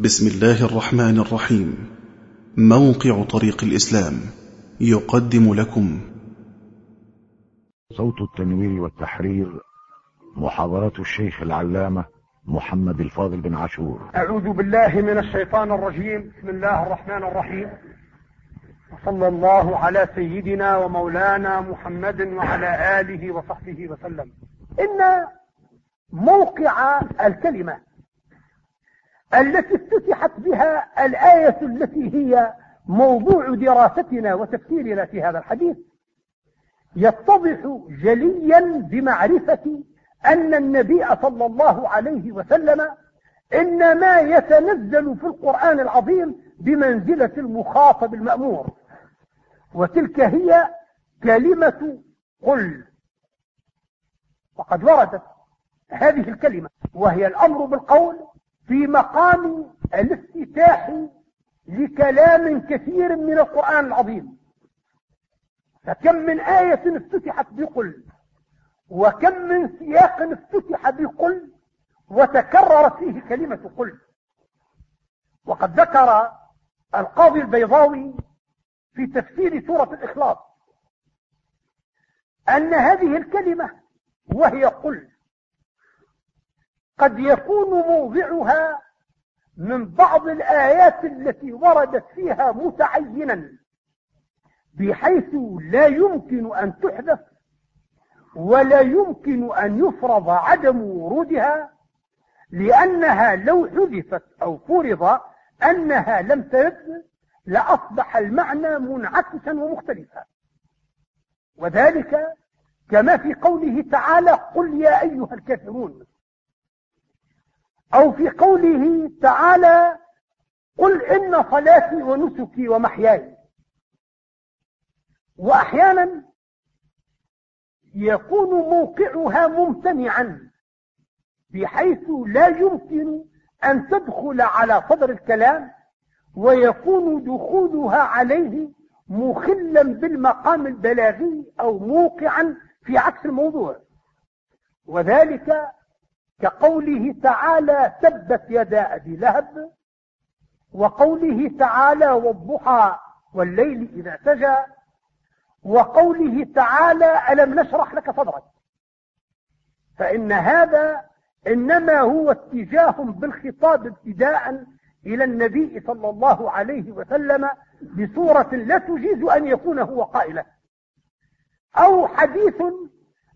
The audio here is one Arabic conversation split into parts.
بسم الله الرحمن الرحيم. موقع طريق الإسلام يقدم لكم. صوت التنوير والتحرير محاضرات الشيخ العلامة محمد الفاضل بن عاشور. أعوذ بالله من الشيطان الرجيم. بسم الله الرحمن الرحيم. وصلى الله على سيدنا ومولانا محمد وعلى آله وصحبه وسلم. إن موقع الكلمة التي افتتحت بها الآية التي هي موضوع دراستنا وتفسيرنا في هذا الحديث يتضح جليا بمعرفة أن النبي صلى الله عليه وسلم إنما يتنزل في القرآن العظيم بمنزلة المخاطب المأمور. وتلك هي كلمة قل. وقد وردت هذه الكلمة وهي الأمر بالقول في مقام الافتتاح لكلام كثير من القرآن العظيم. فكم من آية افتتحت بقل وكم من سياق افتتح بقل وتكررت فيه كلمة قل. وقد ذكر القاضي البيضاوي في تفسير سورة الإخلاص أن هذه الكلمة وهي قل. قد يكون موضعها من بعض الآيات التي وردت فيها متعينا بحيث لا يمكن أن تحدث ولا يمكن أن يفرض عدم ورودها لأنها لو حذفت أو فرض أنها لم ترد لأصبح المعنى منعكسا ومختلفا. وذلك كما في قوله تعالى قل يا أيها الكافرون أو في قوله تعالى قل إن صلاتي ونسكي ومحياي. وأحيانا يكون موقعها ممتنعا بحيث لا يمكن أن تدخل على صدر الكلام ويكون دخولها عليه مخلا بالمقام البلاغي أو موقعا في عكس الموضوع. وذلك كقوله تعالى تبت يدا أبي لهب وقوله تعالى والضحى والليل إذا سجى وقوله تعالى ألم نشرح لك صدرك. فإن هذا إنما هو اتجاه بالخطاب ابتداء إلى النبي صلى الله عليه وسلم بصورة لا تجيز أن يكون هو قائلا أو حديث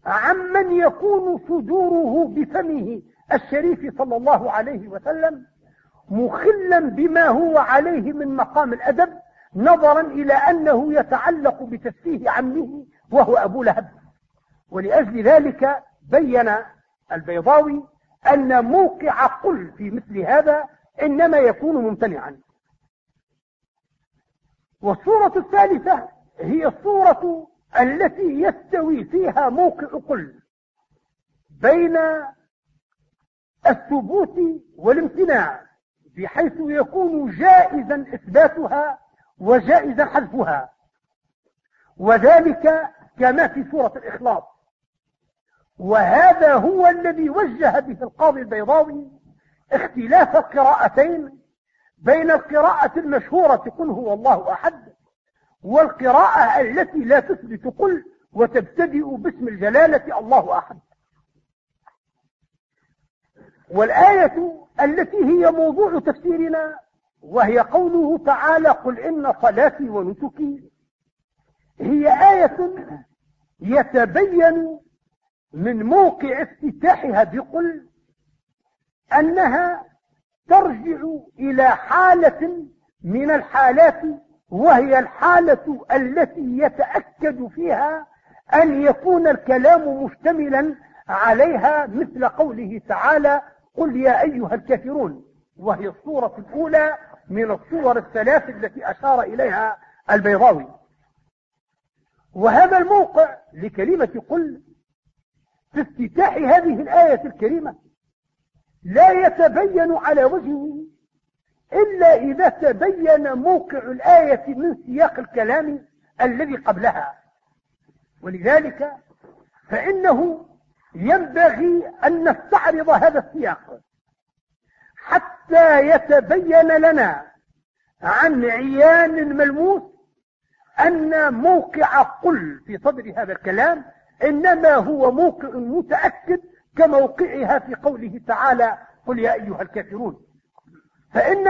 عمن يكون صدوره بفمه الشريف صلى الله عليه وسلم مخلا بما هو عليه من مقام الأدب نظرا إلى أنه يتعلق بتسفيه عمه وهو أبو لهب. ولأجل ذلك بين البيضاوي أن موقع قل في مثل هذا إنما يكون ممتنعا. والصورة الثالثة هي الصورة التي يستوي فيها موقع قل بين الثبوت والامتناع بحيث يكون جائزا إثباتها وجائزا حذفها. وذلك كما في سورة الإخلاص. وهذا هو الذي وجه به القاضي البيضاوي اختلاف القراءتين بين القراءة المشهورة قل هو الله أحد والقراءة التي لا تثبت قل وتبتدئ باسم الجلالة الله أحد. والآية التي هي موضوع تفسيرنا وهي قوله تعالى قل إن صلاتي ونسكي هي آية يتبين من موقع افتتاحها بقل أنها ترجع إلى حالة من الحالات وهي الحالة التي يتأكد فيها أن يكون الكلام مشتملا عليها مثل قوله تعالى قل يا أيها الكافرون وهي الصورة الأولى من الصور الثلاث التي أشار إليها البيضاوي. وهذا الموقع لكلمة قل في افتتاح هذه الآية الكريمة لا يتبين على وجهه إلا إذا تبين موقع الآية من سياق الكلام الذي قبلها. ولذلك فإنه ينبغي أن نستعرض هذا السياق حتى يتبين لنا عن عيان ملموس أن موقع قل في صدر هذا الكلام إنما هو موقع متأكد كموقعها في قوله تعالى قل يا أيها الكافرون. فإن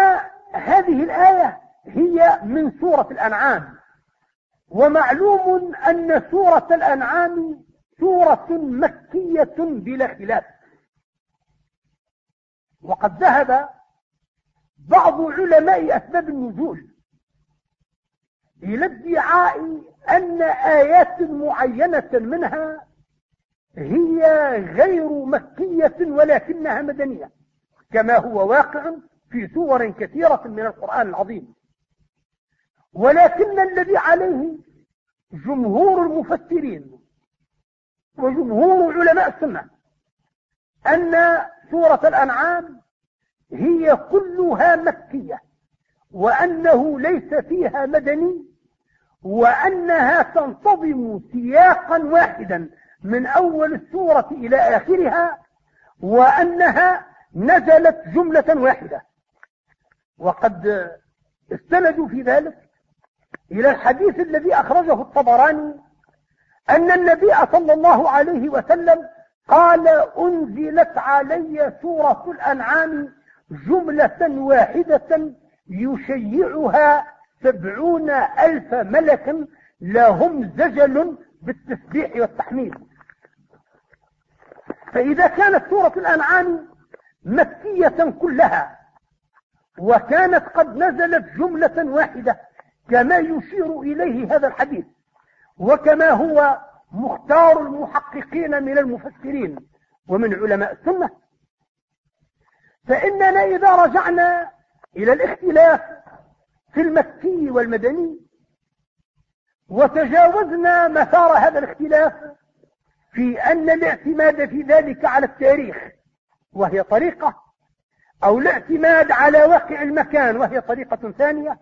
هذه الآية هي من سورة الأنعام. ومعلوم أن سورة الأنعام سورة مكية بلا خلاف. وقد ذهب بعض علماء أسباب النزول إلى ادعاء أن آيات معينة منها هي غير مكية ولكنها مدنية كما هو واقع في سور كثيرة من القرآن العظيم. ولكن الذي عليه جمهور المفسرين وجمهور علماء السنة أن سورة الأنعام هي كلها مكية وأنه ليس فيها مدني وأنها تنتظم سياقا واحدا من أول السورة إلى آخرها وأنها نزلت جملة واحدة. وقد استندوا في ذلك إلى الحديث الذي أخرجه الطبراني أن النبي صلى الله عليه وسلم قال أنزلت علي سورة الأنعام جملة واحدة يشيعها سبعون ألف ملك لهم زجل بالتسبيح والتحميد. فإذا كانت سورة الأنعام مكية كلها وكانت قد نزلت جملة واحدة كما يشير إليه هذا الحديث وكما هو مختار المحققين من المفسرين ومن علماء السنة. فإننا إذا رجعنا إلى الاختلاف في المكي والمدني وتجاوزنا مسار هذا الاختلاف في أن الاعتماد في ذلك على التاريخ وهي طريقة أو الاعتماد على واقع المكان وهي طريقة ثانية.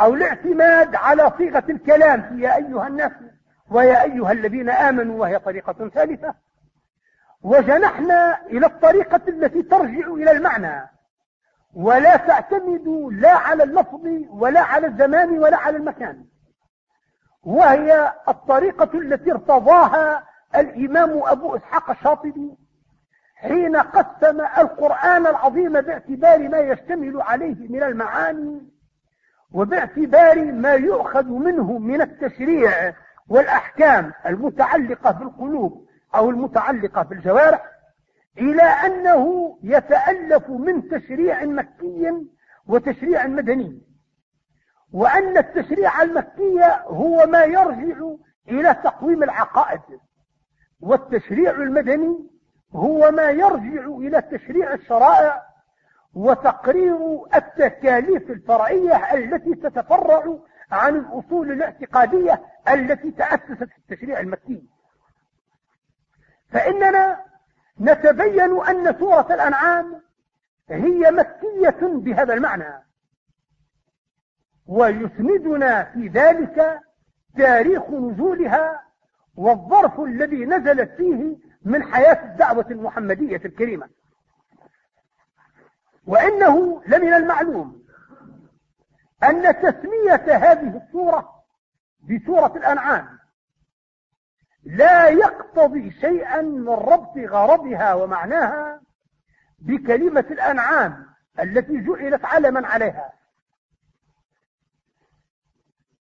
أو الاعتماد على صيغة الكلام في يا أيها الناس ويا أيها الذين آمنوا وهي طريقة ثالثة. وجنحنا إلى الطريقة التي ترجع إلى المعنى. ولا تعتمد لا على اللفظ ولا على الزمان ولا على المكان. وهي الطريقة التي ارتضاها الإمام أبو إسحاق الشاطبي حين قسم القرآن العظيم باعتبار ما يشتمل عليه من المعاني وباعتبار ما يؤخذ منه من التشريع والأحكام المتعلقة بالقلوب أو المتعلقة بالجوارح إلى أنه يتألف من تشريع مكي وتشريع مدني وأن التشريع المكي هو ما يرجع إلى تقويم العقائد والتشريع المدني هو ما يرجع إلى تشريع الشرائع وتقرير التكاليف الفرعية التي تتفرع عن الأصول الاعتقادية التي تأسست في التشريع المكي. فإننا نتبين أن سورة الأنعام هي مكية بهذا المعنى. ويسندنا في ذلك تاريخ نزولها والظرف الذي نزلت فيه من حياة الدعوة المحمدية الكريمة. وإنه لمن المعلوم أن تسمية هذه السورة بسورة الأنعام لا يقتضي شيئا من ربط غرضها ومعناها بكلمة الأنعام التي جعلت علما عليها.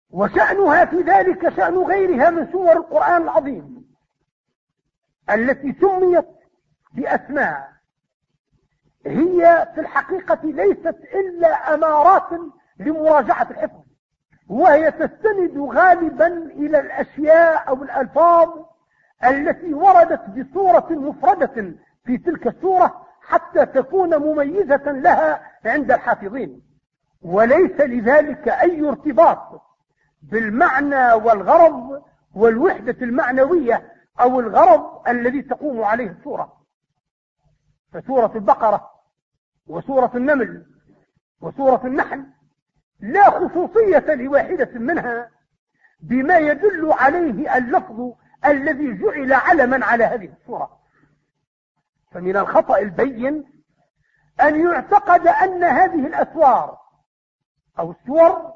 وشأنها في ذلك شأن غيرها من سور القرآن العظيم. التي سميت بأسماء. هي في الحقيقة ليست إلا أمارات لمراجعة الحفظ وهي تستند غالبا إلى الأشياء أو الألفاظ التي وردت بصورة مفردة في تلك السورة حتى تكون مميزة لها عند الحافظين. وليس لذلك أي ارتباط بالمعنى والغرض والوحدة المعنوية أو الغرض الذي تقوم عليه السورة فسورة البقرة وسورة النمل وسورة النحل لا خصوصية لواحدة منها بما يدل عليه اللفظ الذي جعل علما على هذه الصورة فمن الخطأ البين أن يعتقد أن هذه الأسوار أو السور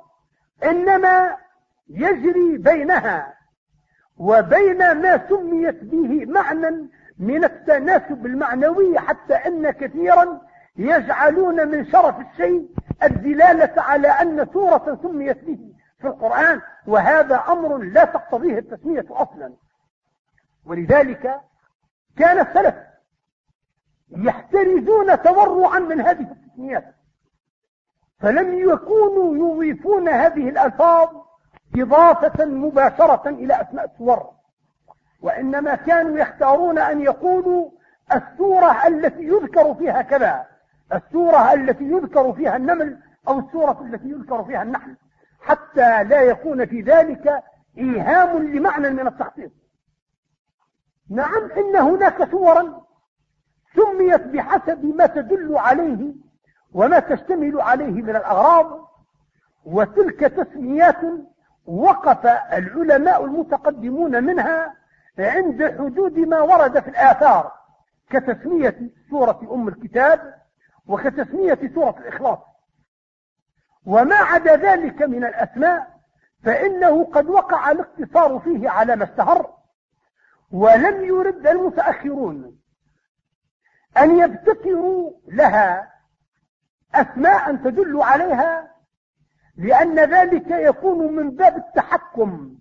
إنما يجري بينها وبين ما سميت به معنى من التناسب المعنوي حتى أن كثيرا يجعلون من شرف الشيء الدلالة على أن سورة سميت به في القرآن وهذا أمر لا تقتضيه التسمية أصلا. ولذلك كان السلف يحترزون تورعا من هذه التسميات فلم يكونوا يضيفون هذه الألفاظ إضافة مباشرة إلى أسماء السور. وإنما كانوا يختارون أن يقولوا السورة التي يذكر فيها كذا السورة التي يذكر فيها النمل أو السورة التي يذكر فيها النحل. حتى لا يكون في ذلك إيهام لمعنى من التخصيص نعم إن هناك سورا سميت بحسب ما تدل عليه وما تشتمل عليه من الأغراض وتلك تسميات وقف العلماء المتقدمون منها عند حدود ما ورد في الآثار كتسمية سورة أم الكتاب وكتسمية سورة الإخلاص. وما عدا ذلك من الأسماء فإنه قد وقع الاقتصار فيه على ما اشتهر ولم يرد المتأخرون أن يبتكروا لها أسماء تدل عليها لأن ذلك يكون من باب التحكم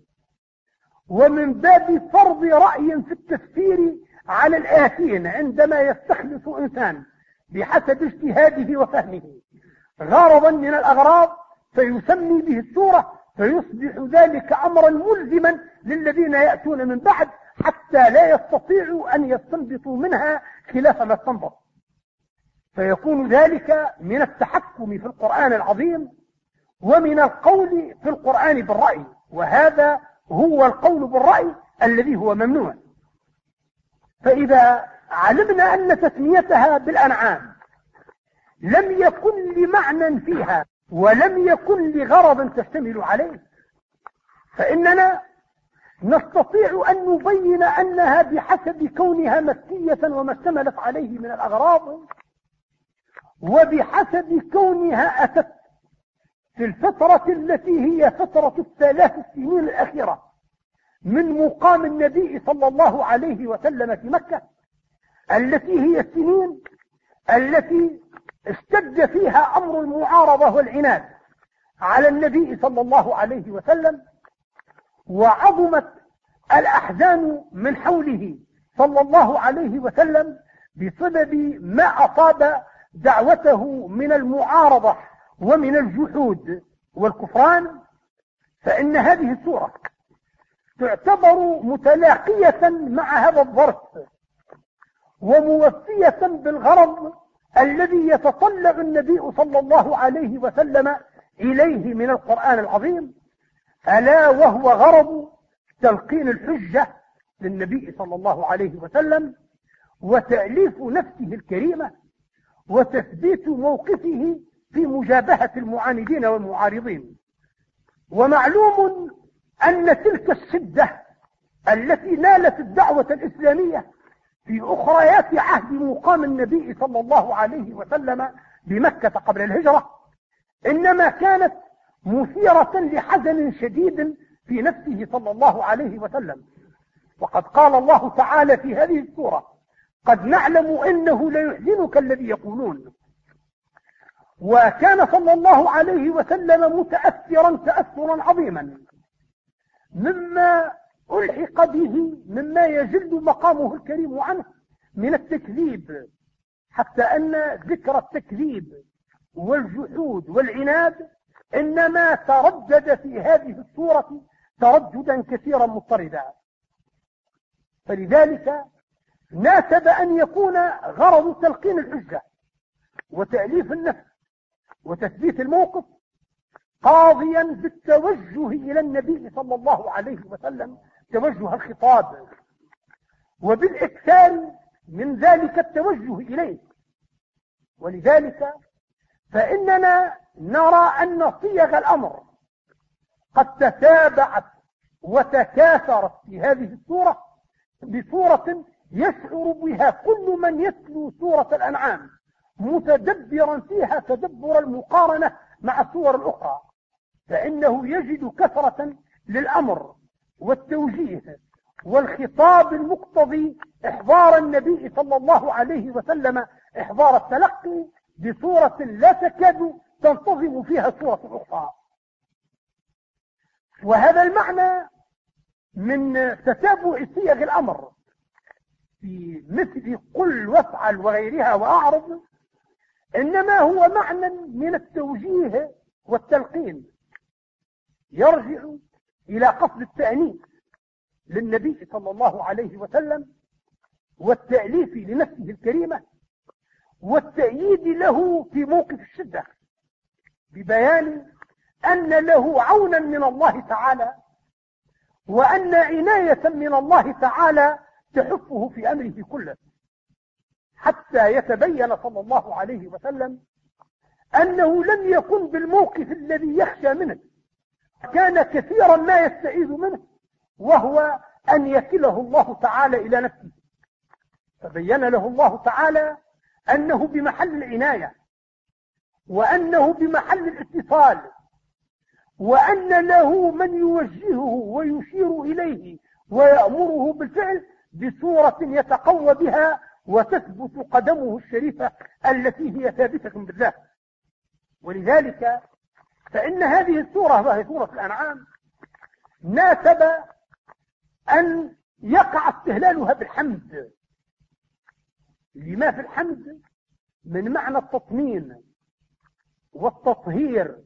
ومن باب فرض رأي في التفسير على الآتين عندما يستخلص إنسان بحسب اجتهاده وفهمه. غرضا من الأغراض فيسمي به السورة فيصبح ذلك أمرا ملزما للذين يأتون من بعد حتى لا يستطيعوا أن يستنبطوا منها خلاف ما استنبط. فيكون ذلك من التحكم في القرآن العظيم ومن القول في القرآن بالرأي وهذا هو القول بالرأي الذي هو ممنوع. فإذا علمنا أن تسميتها بالأنعام لم يكن لمعنى فيها ولم يكن لغرض تشتمل عليه فإننا نستطيع أن نبين أنها بحسب كونها مكية وما اشتملت عليه من الأغراض وبحسب كونها أتت في الفترة التي هي فترة الثلاث السنين الأخيرة من مقام النبي صلى الله عليه وسلم في مكة التي هي السنين التي اشتد فيها أمر المعارضة والعناد على النبي صلى الله عليه وسلم وعظمت الأحزان من حوله صلى الله عليه وسلم بسبب ما أصاب دعوته من المعارضة ومن الجحود والكفران فإن هذه السورة تعتبر متلاقية مع هذا الظرف وموفية بالغرض الذي يتطلع النبي صلى الله عليه وسلم إليه من القرآن العظيم ألا وهو غرض تلقين الحجة للنبي صلى الله عليه وسلم وتأليف نفسه الكريمة وتثبيت موقفه في مجابهة المعاندين والمعارضين. ومعلوم أن تلك الشدة التي نالت الدعوة الإسلامية في أخريات عهد مقام النبي صلى الله عليه وسلم بمكة قبل الهجرة إنما كانت مثيرة لحزن شديد في نفسه صلى الله عليه وسلم. وقد قال الله تعالى في هذه السورة قد نعلم إنه ليحزنك الذي يقولون وكان صلى الله عليه وسلم متأثرا تأثرا عظيما. مما ألحق به مما يجل مقامه الكريم عنه من التكذيب حتى أن ذكر التكذيب والجحود والعناد إنما تردد في هذه السورة ترددا كثيرا مضطردا. فلذلك ناسب أن يكون غرض تلقين الحجة وتأليف النفس وتثبيت الموقف قاضيا بالتوجه إلى النبي صلى الله عليه وسلم توجه الخطاب. وبالإكثار من ذلك التوجه إليه. ولذلك فإننا نرى أن صيغ الأمر قد تتابعت وتكاثرت في هذه السورة بصورة يشعر بها كل من يتلو سورة الأنعام. متدبرا فيها تدبر المقارنة مع الصور الأخرى فإنه يجد كثرة للأمر والتوجيه والخطاب المقتضي إحضار النبي صلى الله عليه وسلم إحضار التلقي بصورة لا تكاد تنتظم فيها صورة أخرى وهذا المعنى من تتابع صيغ الأمر في مثل قل وافعل وغيرها وأعرض إنما هو معنى من التوجيه والتلقين. يرجع إلى قصد التأنيث للنبي صلى الله عليه وسلم والتأليف لنفسه الكريمة والتأييد له في موقف الشدة ببيان أن له عونا من الله تعالى وأن عناية من الله تعالى تحفه في أمره كله. حتى يتبين صلى الله عليه وسلم أنه لم يكن بالموقف الذي يخشى منه. كان كثيرا ما يستعيذ منه وهو أن يكله الله تعالى إلى نفسه. فبين له الله تعالى أنه بمحل العناية وأنه بمحل الاتصال وأن له من يوجهه ويشير إليه ويأمره بالفعل بصورة يتقوى بها وتثبت قدمه الشريفة التي هي ثابتة بالله. ولذلك فإن هذه السورة وهي سورة الأنعام ناسب أن يقع استهلالها بالحمد. لما في الحمد؟ من معنى التطمين والتطهير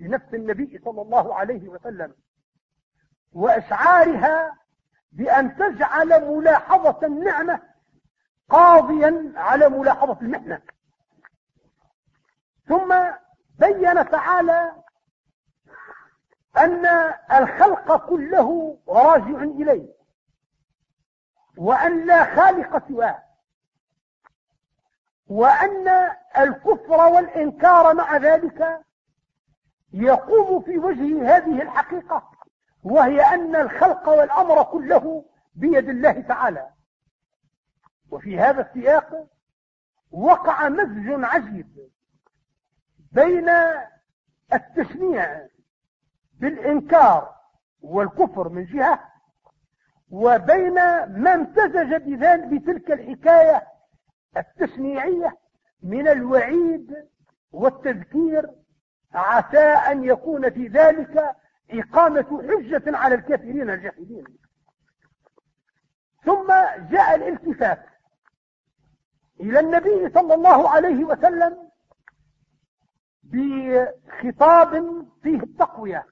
لنفس النبي صلى الله عليه وسلم وإشعارها بأن تجعل ملاحظة النعمة قاضيا على ملاحظة المحنة ثم بين تعالى أن الخلق كله راجع إليه وأن لا خالق سواه وأن الكفر والإنكار مع ذلك يقوم في وجه هذه الحقيقة وهي أن الخلق والأمر كله بيد الله تعالى. وفي هذا السياق وقع مزج عجيب بين التشنيع بالإنكار والكفر من جهة وبين ما امتزج بذلك بتلك الحكاية التشنيعية من الوعيد والتذكير عسى أن يكون في ذلك إقامة حجة على الكافرين الجاحدين. ثم جاء الالتفات. إلى النبي صلى الله عليه وسلم بخطاب فيه التقوية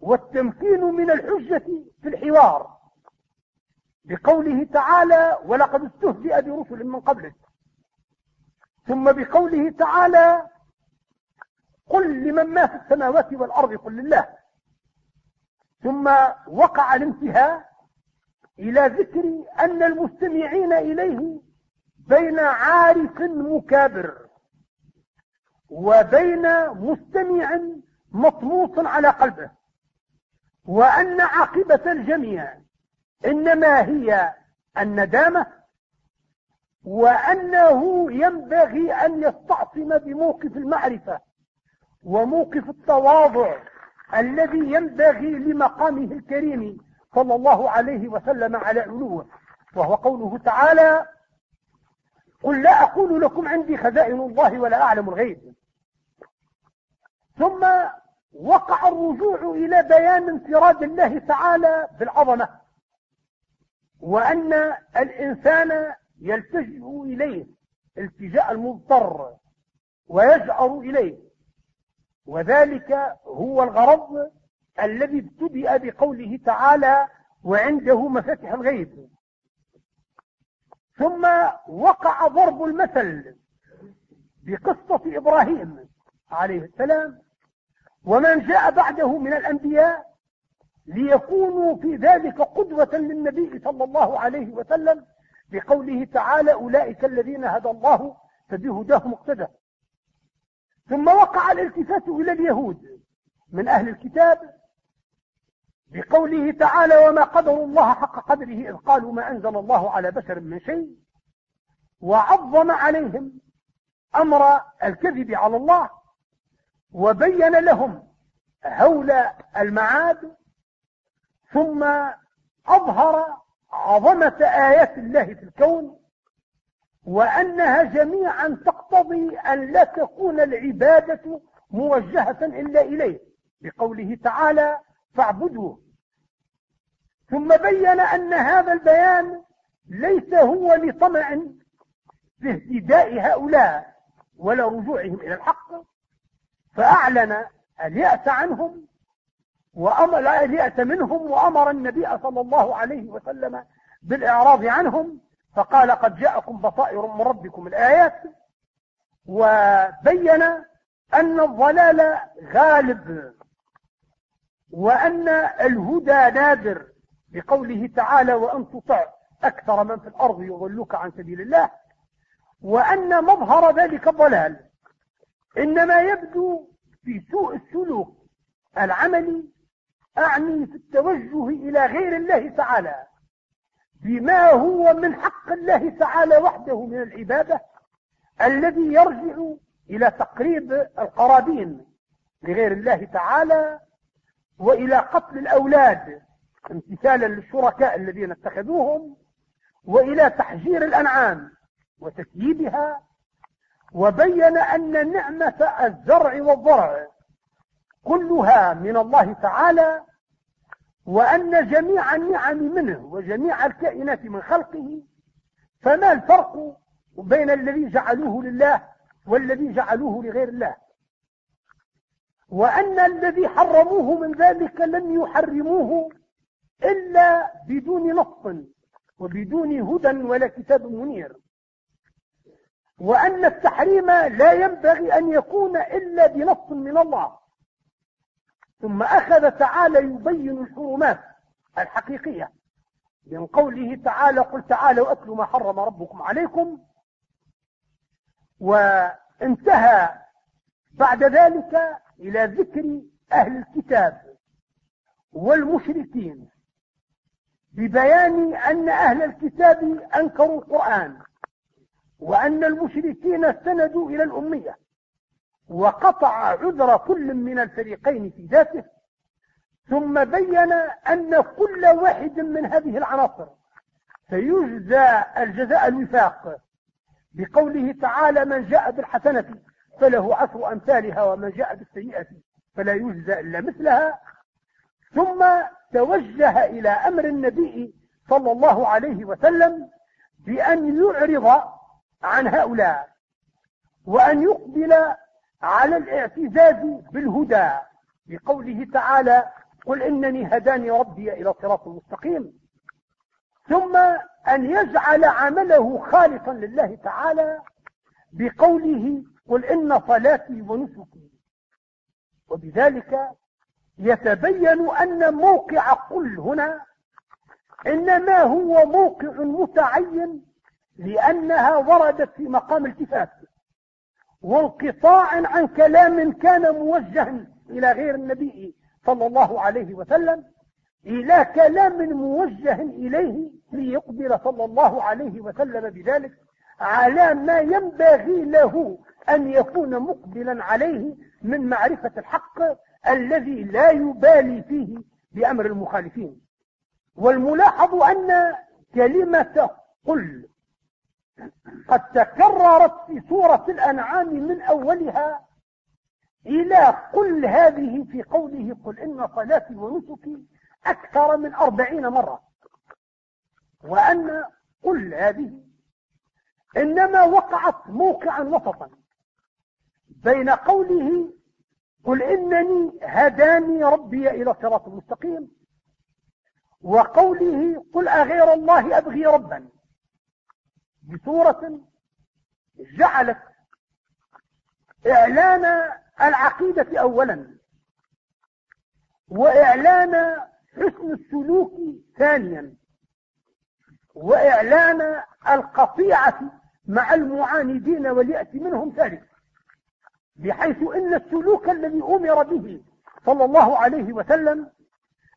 والتمكين من الحجة في الحوار بقوله تعالى ولقد استهزئ برسل من قبلك ثم بقوله تعالى قل لمن ما في السماوات والأرض قل لله ثم وقع الانتهاء إلى ذكر أن المستمعين إليه بين عارف مكابر وبين مستمع مطموس على قلبه وأن عاقبة الجميع إنما هي الندامة وأنه ينبغي أن يستعصم بموقف المعرفة وموقف التواضع الذي ينبغي لمقامه الكريم صلى الله عليه وسلم على علوه وهو قوله تعالى قل لا أقول لكم عندي خزائن الله ولا أعلم الغيب. ثم وقع الرجوع إلى بيان انفراد الله تعالى بالعظمة وأن الإنسان يلتجئ إليه التجاء المضطر ويجأر إليه. وذلك هو الغرض الذي ابتدأ بقوله تعالى وعنده مفاتح الغيب. ثم وقع ضرب المثل بقصة إبراهيم عليه السلام ومن جاء بعده من الأنبياء ليكونوا في ذلك قدوة للنبي صلى الله عليه وسلم بقوله تعالى أولئك الذين هدى الله فبهداه مقتدى. ثم وقع الالتفات إلى اليهود من أهل الكتاب بقوله تعالى وما قدر الله حق قدره إذ قالوا ما أنزل الله على بشر من شيء وعظم عليهم أمر الكذب على الله وبين لهم هول المعاد ثم أظهر عظمة آيات الله في الكون وأنها جميعا تقتضي أن لا تكون العبادة موجهة إلا إليه بقوله تعالى فاعبدوه ثم بين أن هذا البيان ليس هو لطمع في اهتداء هؤلاء ولا رجوعهم إلى الحق فأعلن اليأس عنهم وأمر اليأس منهم وأمر النبي صلى الله عليه وسلم بالإعراض عنهم فقال قد جاءكم بصائر من ربكم الآيات وبين أن الضلال غالب. وأن الهدى نادر بقوله تعالى وأن تطع أكثر من في الأرض يضلوك عن سبيل الله وأن مظهر ذلك الضلال إنما يبدو في سوء السلوك العملي أعني في التوجه إلى غير الله تعالى بما هو من حق الله تعالى وحده من العبادة الذي يرجع إلى تقريب القرابين لغير الله تعالى وإلى قتل الأولاد امتثالا للشركاء الذين اتخذوهم وإلى تحجير الأنعام وتكييبها وبين أن نعمة الزرع والضرع كلها من الله تعالى وأن جميع النعم منه وجميع الكائنات من خلقه فما الفرق بين الذي جعلوه لله والذي جعلوه لغير الله؟ وأن الذي حرموه من ذلك لم يحرموه إلا بدون نص وبدون هدى ولا كتاب منير. وأن التحريم لا ينبغي أن يكون إلا بنص من الله. ثم أخذ تعالى يبين الحرمات الحقيقية. من قوله تعالى قل تعالوا أتلوا ما حرم ربكم عليكم. وانتهى بعد ذلك إلى ذكر أهل الكتاب والمشركين ببيان أن أهل الكتاب أنكروا القرآن وأن المشركين استندوا إلى الأمية وقطع عذر كل من الفريقين في ذاته ثم بين أن كل واحد من هذه العناصر سيجزى الجزاء الوفاق بقوله تعالى من جاء بالحسنة فله عشر أمثالها ومن جاء بالسيئة فلا يجزى إلا مثلها. ثم توجه إلى أمر النبي صلى الله عليه وسلم بأن يعرض عن هؤلاء وأن يقبل على الاعتزاز بالهدى بقوله تعالى قل إنني هداني ربي إلى صراط مستقيم ثم أن يجعل عمله خالصا لله تعالى بقوله قل إن صلاتي ونسكي. وبذلك يتبين أن موقع قل هنا إنما هو موقع متعين لأنها وردت في مقام التفات وانقطاع عن كلام كان موجها إلى غير النبي صلى الله عليه وسلم إلى كلام موجه إليه ليقبل صلى الله عليه وسلم بذلك على ما ينبغي له أن يكون مقبلا عليه من معرفة الحق الذي لا يبالي فيه بأمر المخالفين. والملاحظ أن كلمة قل قد تكررت في سورة الأنعام من أولها إلى قل هذه في قوله قل إن صلاتي ونسكي أكثر من أربعين مرة. وأن قل هذه إنما وقعت موقعا وسطا. بين قوله قل إنني هداني ربي إلى صراط المستقيم وقوله قل أغير الله أبغي ربا بصورة جعلت إعلان العقيدة أولا وإعلان حسن السلوك ثانيا وإعلان القطيعة مع المعاندين واليأس منهم ثالث بحيث إن السلوك الذي أمر به صلى الله عليه وسلم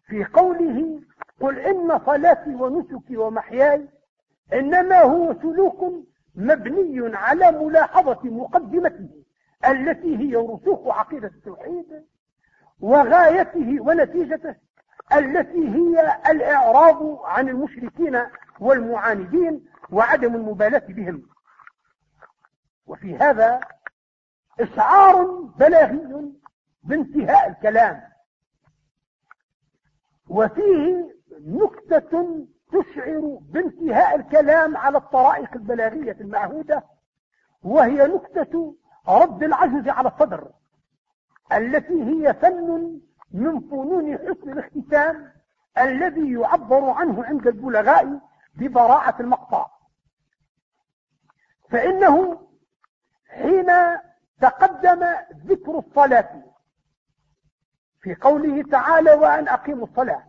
في قوله قل إن صلاتي ونسكي ومحياي إنما هو سلوك مبني على ملاحظة مقدمته التي هي رسوخ عقيدة التوحيد وغايته ونتيجته التي هي الإعراض عن المشركين والمعاندين وعدم المبالاة بهم. وفي هذا إشعار بلاغي بانتهاء الكلام. وفيه نكتة تشعر بانتهاء الكلام على الطرائق البلاغية المعهودة وهي نكتة رد العجز على الصدر التي هي فن من فنون حسن الاختتام الذي يعبر عنه عند البلغاء ببراعة المقطع. فإنه حين تقدم ذكر الصلاة في قوله تعالى وأن أقيموا الصلاة.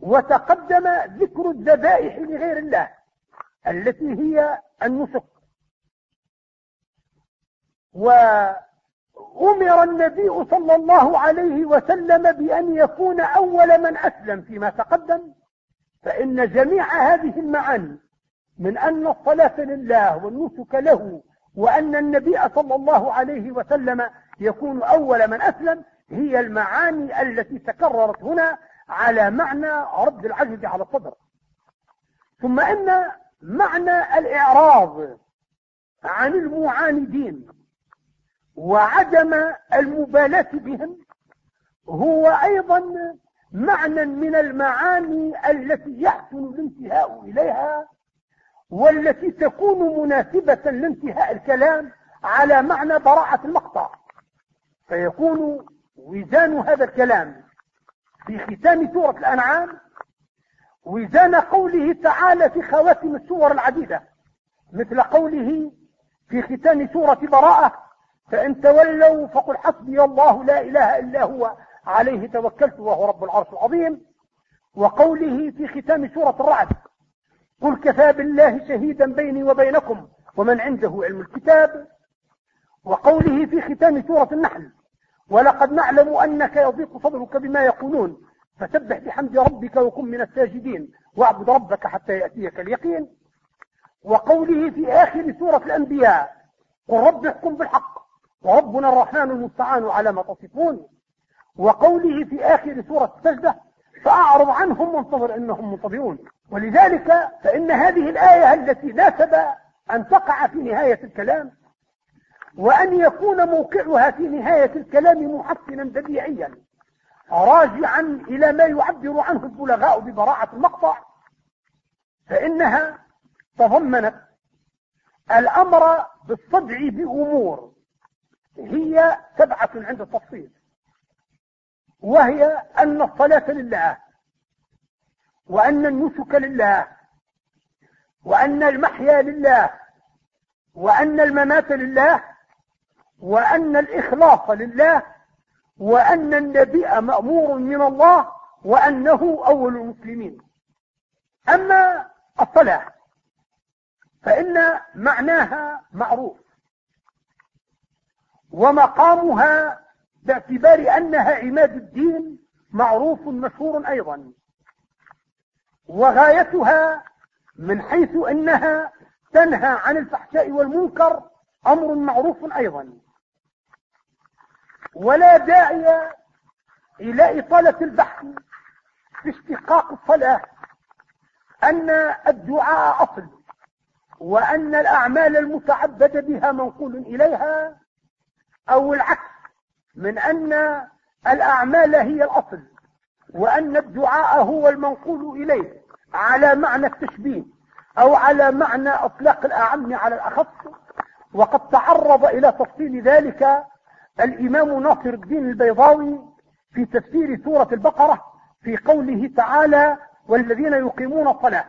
وتقدم ذكر الذبائح لغير الله التي هي النسك. وأمر النبي صلى الله عليه وسلم بأن يكون أول من أسلم فيما تقدم فإن جميع هذه المعاني من أن الصلاة لله والنسك له وأن النبي صلى الله عليه وسلم يكون أول من أسلم هي المعاني التي تكررت هنا على معنى رد العجز على الصدر. ثم إن معنى الإعراض عن المعاندين وعدم المبالاة بهم هو أيضا معنى من المعاني التي يحسن الانتهاء إليها والتي تكون مناسبة لانتهاء الكلام على معنى براعة المقطع. فيكون وزان هذا الكلام في ختام سورة الأنعام وزان قوله تعالى في خواتم السور العديدة. مثل قوله في ختام سورة براءة فإن تولوا فقل حسبي الله لا إله إلا هو عليه توكلت وهو رب العرش العظيم. وقوله في ختام سورة الرعد قل كفى بالله شهيدا بيني وبينكم ومن عنده علم الكتاب وقوله في ختام سورة النحل ولقد نعلم أنك يضيق صدرك بما يقولون فسبح بحمد ربك وكن من الساجدين واعبد ربك حتى يأتيك اليقين. وقوله في آخر سورة الأنبياء قل رب احكم بالحق وربنا الرحمن المستعان على ما تصفون. وقوله في آخر سورة السجدة فأعرض عنهم وانتظر إنهم منتظرون. ولذلك فإن هذه الآية التي ناسب أن تقع في نهاية الكلام وأن يكون موقعها في نهاية الكلام محسنا بديعيا راجعا إلى ما يعبر عنه البلغاء ببراعة المقطع فإنها تضمنت الأمر بالصدع بأمور هي سبعة عند التفصيل وهي أن الصلاة لله. وأن النسك لله وأن المحيا لله وأن الممات لله وأن الإخلاص لله وأن النبي مأمور من الله وأنه أول المسلمين. أما الصلاة فإن معناها معروف ومقامها باعتبار أنها عماد الدين معروف مشهور أيضا. وغايتها من حيث أنها تنهى عن الفحشاء والمنكر أمر معروف أيضا. ولا داعي إلى إطالة البحث في اشتقاق الصلاة أن الدعاء أصل وأن الأعمال المتعبد بها منقول إليها أو العكس من أن الأعمال هي الأصل. وأن الدعاء هو المنقول إليه على معنى التشبيه أو على معنى أطلاق الأعم على الأخص. وقد تعرض إلى تفصيل ذلك الإمام ناصر الدين البيضاوي في تفسير سورة البقرة في قوله تعالى والذين يقيمون الصلاة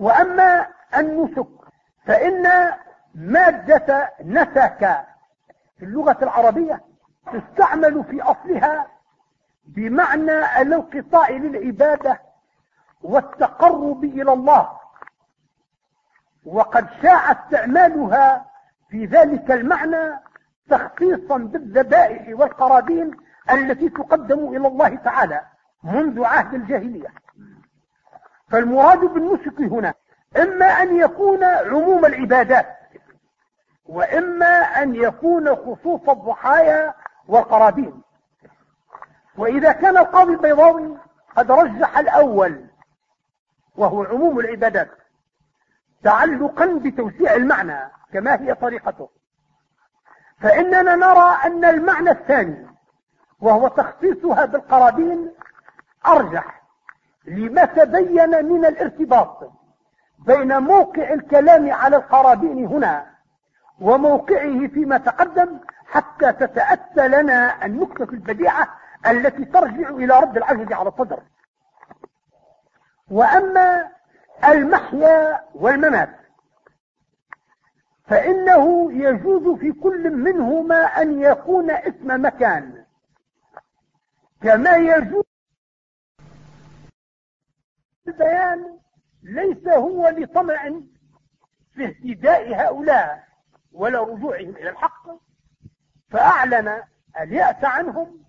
وأما النسك فإن مادة نسك في اللغة العربية تستعمل في أصلها بمعنى الانقطاع للعبادة والتقرب إلى الله. وقد شاع استعمالها في ذلك المعنى تخصيصا بالذبائح والقرابين التي تقدم إلى الله تعالى منذ عهد الجاهلية. فالمراد بالنسك هنا إما أن يكون عموم العبادات وإما أن يكون خصوص الضحايا والقرابين. وإذا كان القاضي البيضاوي قد رجح الأول وهو عموم العبادات تعلقا بتوسيع المعنى كما هي طريقته. فإننا نرى أن المعنى الثاني وهو تخصيصها بالقرابين أرجح لما تبين من الارتباط بين موقع الكلام على القرابين هنا وموقعه فيما تقدم حتى تتأتى لنا النكتة البديعة التي ترجع إلى رد العجز على الصدر. وأما المحيا والممات فإنه يجوز في كل منهما أن يكون اسم مكان. كما يجوز البيان ليس هو لطمع في اهتداء هؤلاء ولا رجوعهم إلى الحق فأعلن اليأس عنهم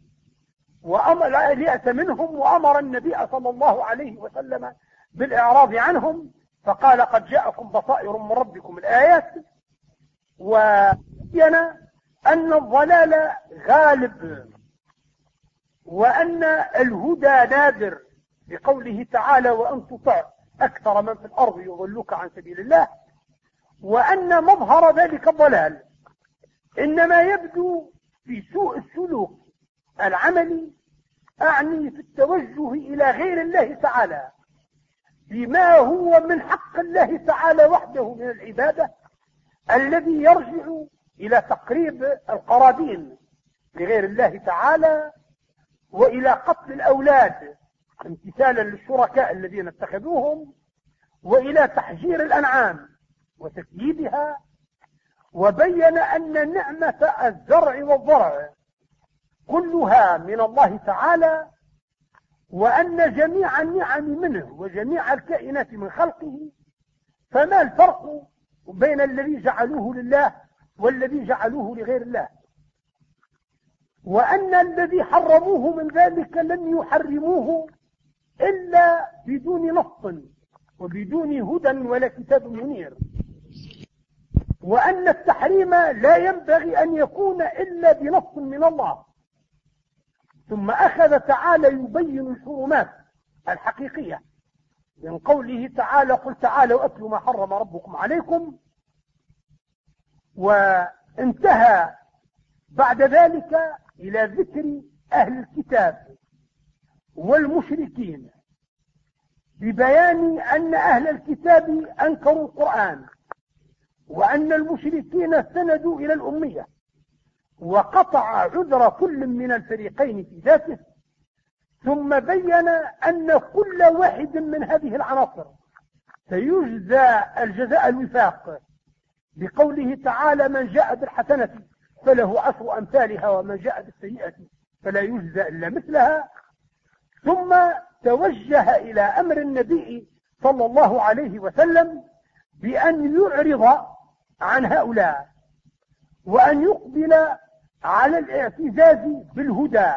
وأمر اليأس منهم وأمر النبي صلى الله عليه وسلم بالإعراض عنهم فقال قد جاءكم بصائر من ربكم الآيات وبين أن الضلال غالب وأن الهدى نادر بقوله تعالى وأن تطع أكثر من في الأرض يضلوك عن سبيل الله وأن مظهر ذلك الضلال إنما يبدو في سوء السلوك العملي أعني في التوجه إلى غير الله تعالى بما هو من حق الله تعالى وحده من العبادة الذي يرجع إلى تقريب القرابين لغير الله تعالى وإلى قتل الأولاد امتثالا للشركاء الذين اتخذوهم وإلى تحجير الأنعام وتكييدها وبين أن نعمة الزرع والضرع كلها من الله تعالى وأن جميع النعم منه وجميع الكائنات من خلقه فما الفرق بين الذي جعلوه لله والذي جعلوه لغير الله؟ وأن الذي حرموه من ذلك لم يحرموه إلا بدون نص وبدون هدى ولا كتاب منير. وأن التحريم لا ينبغي أن يكون إلا بنص من الله. ثم أخذ تعالى يبين الحرمات الحقيقية. من قوله تعالى قل تعالوا أتلوا ما حرم ربكم عليكم. وانتهى بعد ذلك إلى ذكر أهل الكتاب والمشركين ببيان أن أهل الكتاب أنكروا القرآن وأن المشركين سندوا إلى الأمية. وقطع عذر كل من الفريقين في ذاته ثم بين أن كل واحد من هذه العناصر سيجزى الجزاء الوفاق بقوله تعالى من جاء بالحسنة فله عشر أمثالها ومن جاء بالسيئة فلا يجزى إلا مثلها ثم توجه إلى أمر النبي صلى الله عليه وسلم بأن يعرض عن هؤلاء وأن يقبل على الاعتزاز بالهدى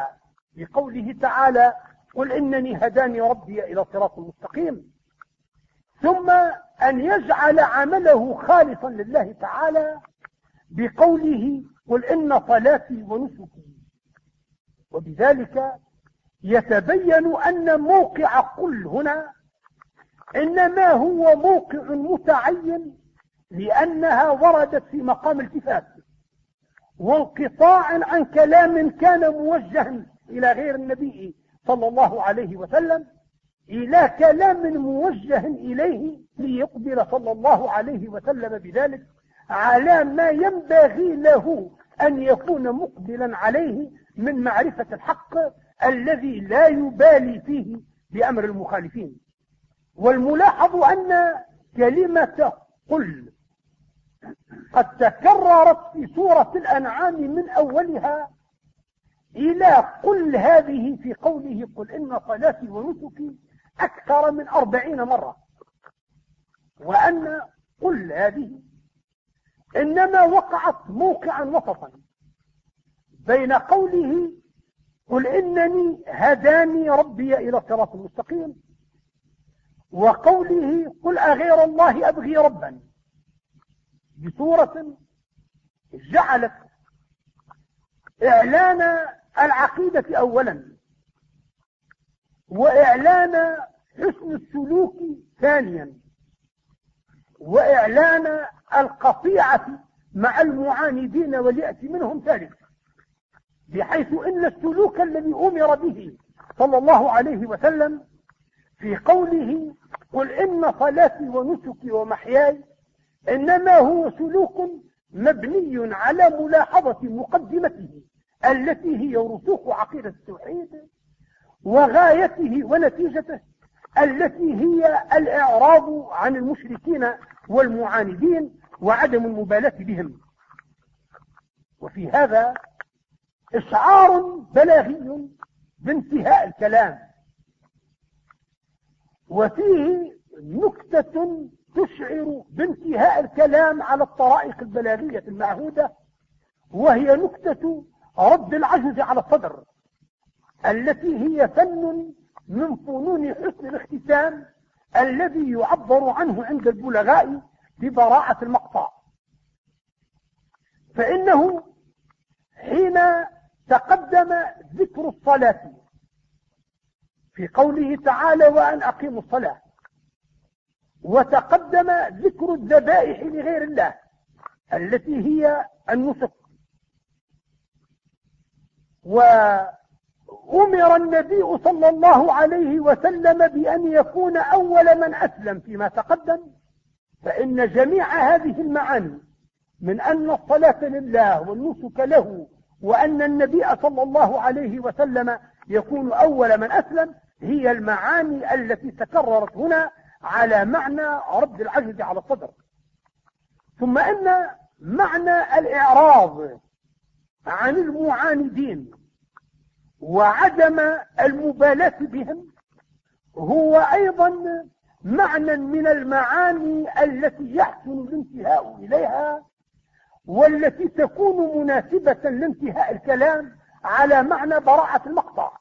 بقوله تعالى قل إنني هداني ربي إلى صراط مستقيم ثم أن يجعل عمله خالصا لله تعالى بقوله قل إن صلاتي ونسكي وبذلك يتبين أن موقع قل هنا إنما هو موقع متعين لأنها وردت في مقام التفات. وانقطاع عن كلام كان موجها إلى غير النبي صلى الله عليه وسلم إلى كلام موجه إليه ليقبل صلى الله عليه وسلم بذلك على ما ينبغي له أن يكون مقبلا عليه من معرفة الحق الذي لا يبالي فيه بأمر المخالفين. والملاحظ أن كلمة قل قد تكررت في سورة الأنعام من أولها إلى قل هذه في قوله قل إن صلاتي ونسكي أكثر من أربعين مرة. وأن قل هذه إنما وقعت موقعا وسطا بين قوله قل إنني هداني ربي إلى صراط المستقيم وقوله قل أغير الله أبغي ربا. بصورة جعلت إعلان العقيدة أولا وإعلان حسن السلوك ثانيا وإعلان القطيعة مع المعاندين واليأس منهم ثالثا بحيث إن السلوك الذي أمر به صلى الله عليه وسلم في قوله قل إن صلاتي ونسكي ومحياي إنما هو سلوك مبني على ملاحظة مقدمته التي هي رسوخ عقيدة التوحيد وغايته ونتيجته التي هي الإعراض عن المشركين والمعاندين وعدم المبالاة بهم. وفي هذا إشعار بلاغي بانتهاء الكلام. وفيه نكتة تشعر بانتهاء الكلام على الطرائق البلاغية المعهودة وهي نكتة رد العجز على الصدر التي هي فن من فنون حسن الاختتام الذي يعبر عنه عند البلغاء ببراعة المقطع. فإنه حين تقدم ذكر الصلاة في قوله تعالى وأن أقيموا الصلاة وتقدم ذكر الذبائح لغير الله التي هي النسك. وأمر النبي صلى الله عليه وسلم بأن يكون أول من أسلم فيما تقدم فإن جميع هذه المعاني من أن الصلاة لله والنسك له وأن النبي صلى الله عليه وسلم يكون أول من أسلم هي المعاني التي تكررت هنا على معنى رد العجز على الصدر. ثم أن معنى الإعراض عن المعاندين وعدم المبالاة بهم هو أيضا معنى من المعاني التي يحسن الانتهاء إليها والتي تكون مناسبة لانتهاء الكلام على معنى براعة المقطع.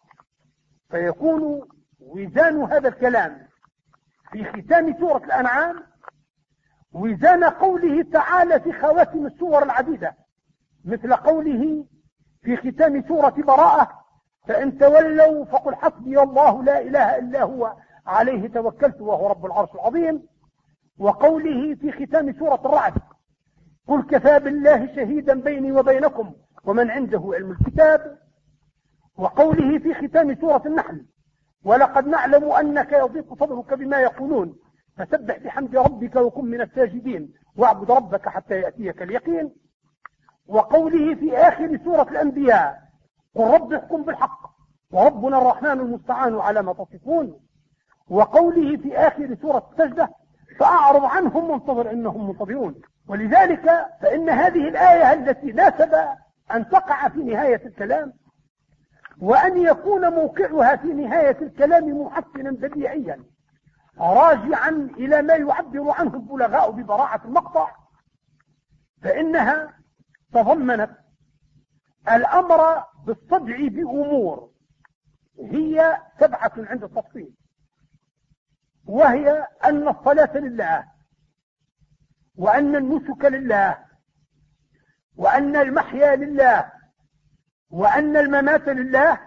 فيكون وزان هذا الكلام. في ختام سورة الأنعام وزان قوله تعالى في خواتم السور العديدة مثل قوله في ختام سورة براءة فإن تولوا فقل حسبي الله لا إله إلا هو عليه توكلت وهو رب العرش العظيم وقوله في ختام سورة الرعد قل كفى بالله شهيدا بيني وبينكم ومن عنده علم الكتاب وقوله في ختام سورة النحل ولقد نعلم أنك يضيق صدرك بما يقولون. فسبح بحمد ربك وكن من الساجدين. واعبد ربك حتى يأتيك اليقين. وقوله في آخر سورة الأنبياء قل رب احكم بالحق وربنا الرحمن المستعان على ما تصفون. وقوله في آخر سورة السجدة فأعرض عنهم وانتظر إنهم منتظرون. ولذلك فإن هذه الآية التي ناسب أن تقع في نهاية الكلام وأن يكون موقعها في نهاية الكلام محسنا بديعيا راجعا إلى ما يعبر عنه البلغاء ببراعة المقطع فإنها تضمنت الأمر بالصدع بأمور هي سبعة عند التفصيل وهي أن الصلاة لله وأن النسك لله وأن المحيا لله وأن الممات لله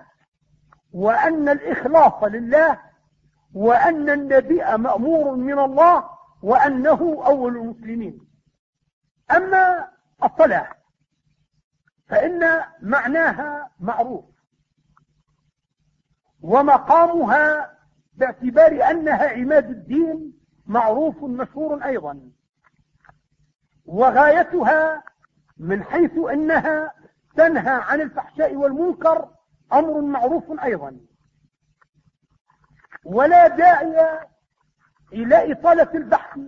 وأن الإخلاص لله وأن النبي مأمور من الله وأنه أول المسلمين. أما الصلاة فإن معناها معروف ومقامها باعتبار أنها عماد الدين معروف مشهور أيضا. وغايتها من حيث أنها تنهى عن الفحشاء والمنكر أمر معروف أيضا. ولا داعي إلى إطالة البحث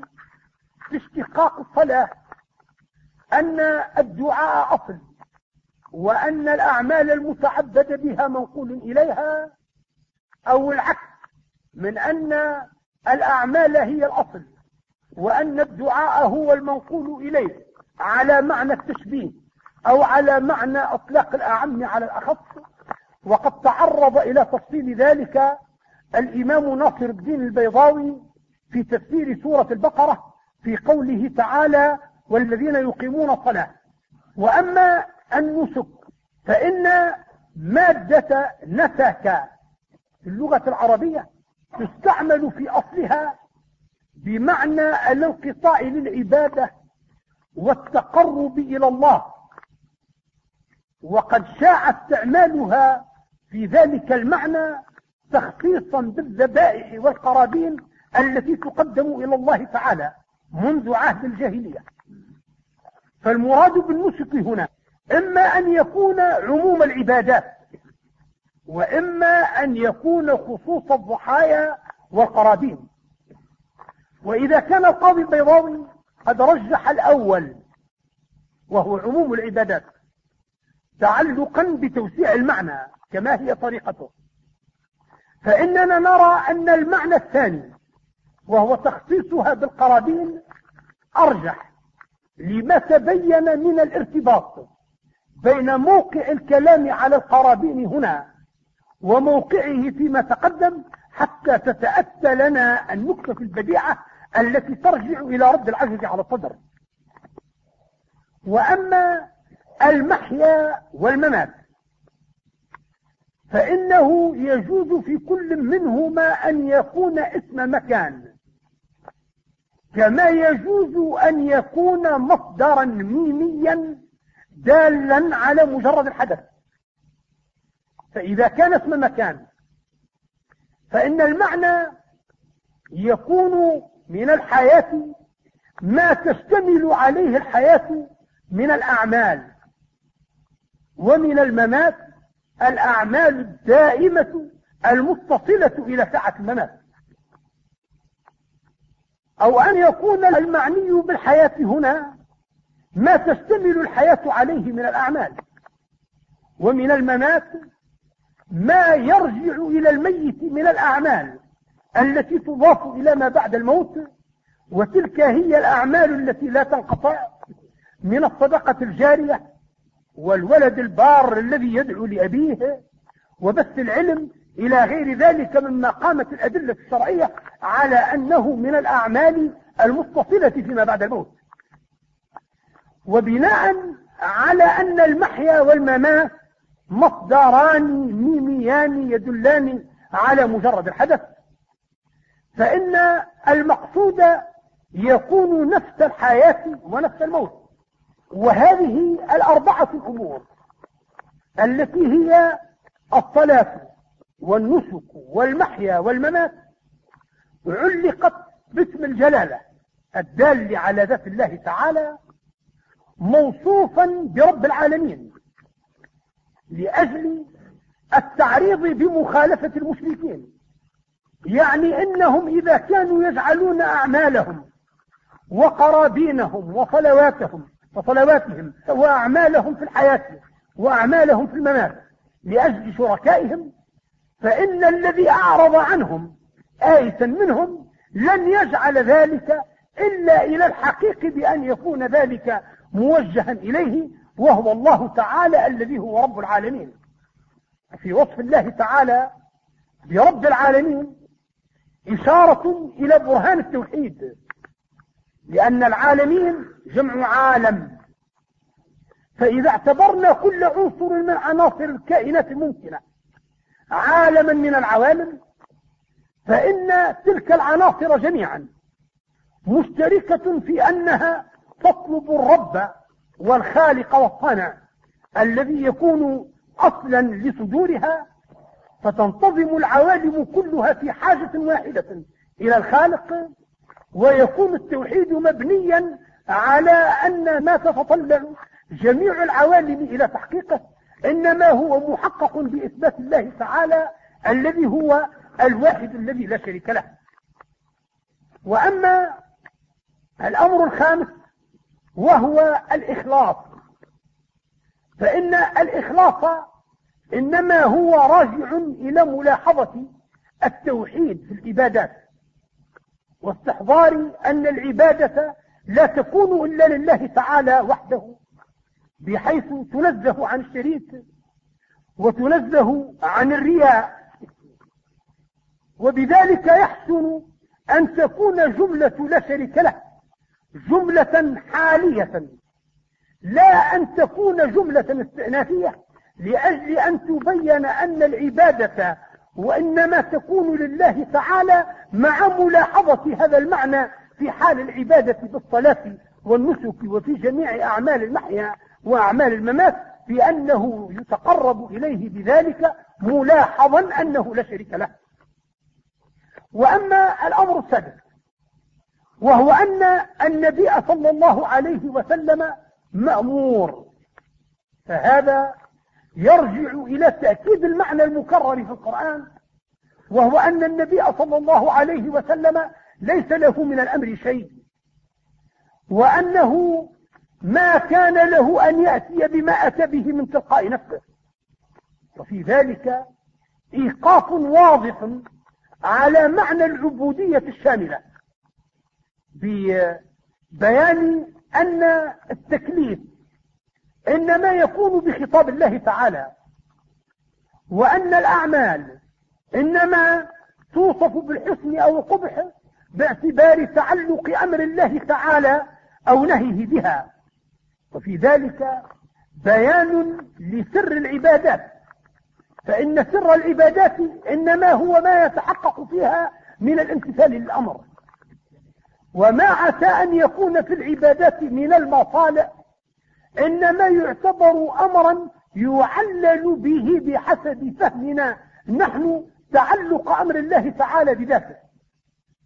في اشتقاق الصلاة أن الدعاء أصل وأن الأعمال المتعبد بها منقول إليها أو العكس من أن الأعمال هي الأصل وأن الدعاء هو المنقول إليه على معنى التشبيه. أو على معنى أطلاق الأعم على الأخص. وقد تعرض إلى تفصيل ذلك الإمام ناصر الدين البيضاوي في تفسير سورة البقرة في قوله تعالى والذين يقيمون الصلاة وأما النسك فإن مادة نسك في اللغة العربية تستعمل في أصلها بمعنى الانقطاع للعبادة والتقرب إلى الله. وقد شاع استعمالها في ذلك المعنى تخصيصا بالذبائح والقرابين التي تقدم إلى الله تعالى منذ عهد الجاهلية. فالمراد بالنسك هنا إما أن يكون عموم العبادات وإما أن يكون خصوص الضحايا والقرابين. وإذا كان القاضي البيضاوي قد رجح الأول وهو عموم العبادات تعلقا بتوسيع المعنى كما هي طريقته. فإننا نرى أن المعنى الثاني وهو تخصيصها بالقرابين أرجح لما تبين من الارتباط بين موقع الكلام على القرابين هنا وموقعه فيما تقدم حتى تتأتى لنا النكتة البديعة التي ترجع إلى رد العجز على الصدر وأما المحيا والممات. فإنه يجوز في كل منهما أن يكون اسم مكان كما يجوز أن يكون مصدرا ميميا دالا على مجرد الحدث. فإذا كان اسم مكان فإن المعنى يكون من الحياة ما تشتمل عليه الحياة من الأعمال. ومن الممات الأعمال الدائمة المتصلة إلى ساعة الممات. أو أن يكون المعني بالحياة هنا ما تشتمل الحياة عليه من الأعمال. ومن الممات ما يرجع إلى الميت من الأعمال التي تضاف إلى ما بعد الموت وتلك هي الأعمال التي لا تنقطع من الصدقة الجارية والولد البار الذي يدعو لأبيه وبث العلم إلى غير ذلك مما قامت الأدلة الشرعية على أنه من الأعمال المتصلة فيما بعد الموت. وبناء على أن المحيا والممات مصدران ميميان يدلان على مجرد الحدث فإن المقصود يكون نفس الحياة ونفس الموت. وهذه الأربعة الأمور التي هي الصلاة والنسك والمحيا والممات علقت باسم الجلالة الدال على ذات الله تعالى موصوفا برب العالمين لأجل التعريض بمخالفة المشركين. يعني إنهم إذا كانوا يجعلون أعمالهم وقرابينهم وصلواتهم وصلواتهم وأعمالهم في الحياة وأعمالهم في الممات لأجل شركائهم فإن الذي أعرض عنهم آية منهم لن يجعل ذلك إلا إلى الحقيق بأن يكون ذلك موجها إليه وهو الله تعالى الذي هو رب العالمين. في وصف الله تعالى برب العالمين إشارة إلى برهان التوحيد. لأن العالمين جمع عالم. فإذا اعتبرنا كل عنصر من عناصر الكائنات الممكنة عالما من العوالم فإن تلك العناصر جميعا مشتركة في أنها تطلب الرب والخالق والصانع الذي يكون أصلا لصدورها فتنتظم العوالم كلها في حاجة واحدة إلى الخالق ويكون التوحيد مبنيا على أن ما تتطلع جميع العوالم إلى تحقيقه إنما هو محقق بإثبات الله تعالى الذي هو الواحد الذي لا شريك له. وأما الأمر الخامس وهو الإخلاص. فإن الإخلاص إنما هو راجع إلى ملاحظة التوحيد في العبادات. واستحضار أن العبادة لا تكون إلا لله تعالى وحده بحيث تنزه عن الشريك وتنزه عن الرياء. وبذلك يحسن أن تكون جملة لا شريك له جملة حالية لا أن تكون جملة استئنافية لأجل أن تبين أن العبادة وإنما تكون لله تعالى مع ملاحظة هذا المعنى في حال العبادة بالصلاة والنسك وفي جميع أعمال المحيا وأعمال الممات بأنه يتقرب إليه بذلك ملاحظا أنه لا شريك له. وأما الأمر السادس وهو أن النبي صلى الله عليه وسلم مأمور فهذا يرجع إلى تأكيد المعنى المكرر في القرآن وهو أن النبي صلى الله عليه وسلم ليس له من الأمر شيء وأنه ما كان له أن يأتي بما أتى به من تلقاء نفسه. وفي ذلك إيقاف واضح على معنى العبودية الشاملة ببيان أن التكليف إنما يكون بخطاب الله تعالى. وأن الأعمال إنما توصف بالحسن أو القبح باعتبار تعلق أمر الله تعالى أو نهيه بها. وفي ذلك بيان لسر العبادات. فإن سر العبادات إنما هو ما يتحقق فيها من الامتثال للأمر. وما عسى أن يكون في العبادات من المصالح إنما يعتبر أمرا يعلل به بحسب فهمنا. نحن تعلق أمر الله تعالى بذاته.